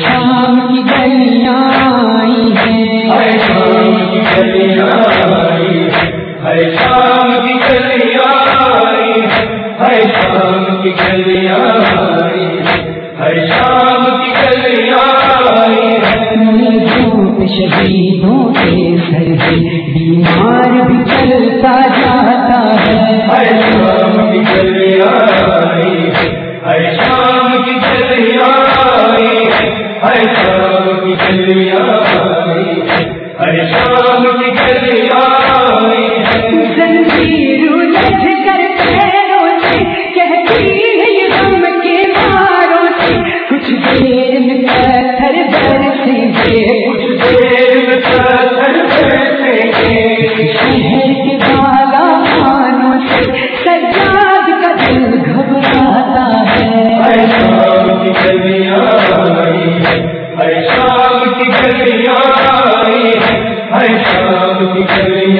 شام کی گلیاں شہیدوں کے سر سے بیمار بھی چلتا جاتا ہے۔ ہر شام کی چلی آئی ہر شام کی چلی شام کی چلی آئی ہر شام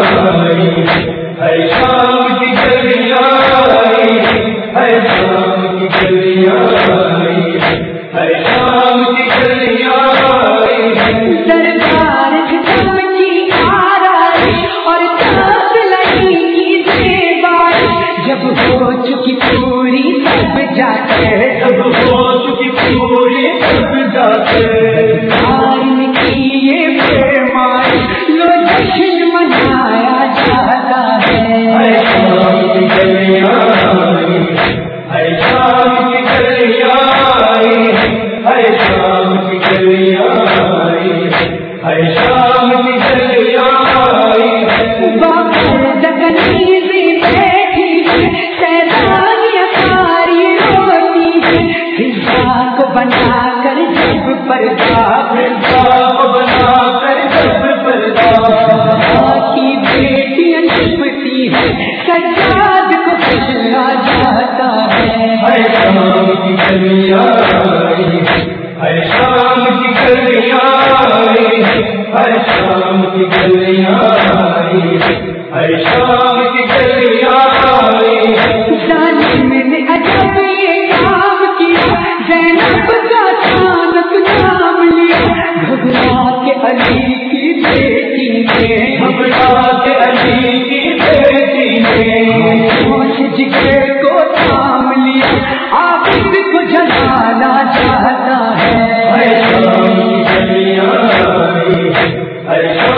ہر سمے ہے شان کو بنا کر جب پر بنا کر جب پر کی بیٹیاں ہے سجاد کو پچھلا جاتا ہے۔ ہر شام کی ہر شام کی کلیا ہر شام کی کلیا ہر شام کی کلیا Thank you.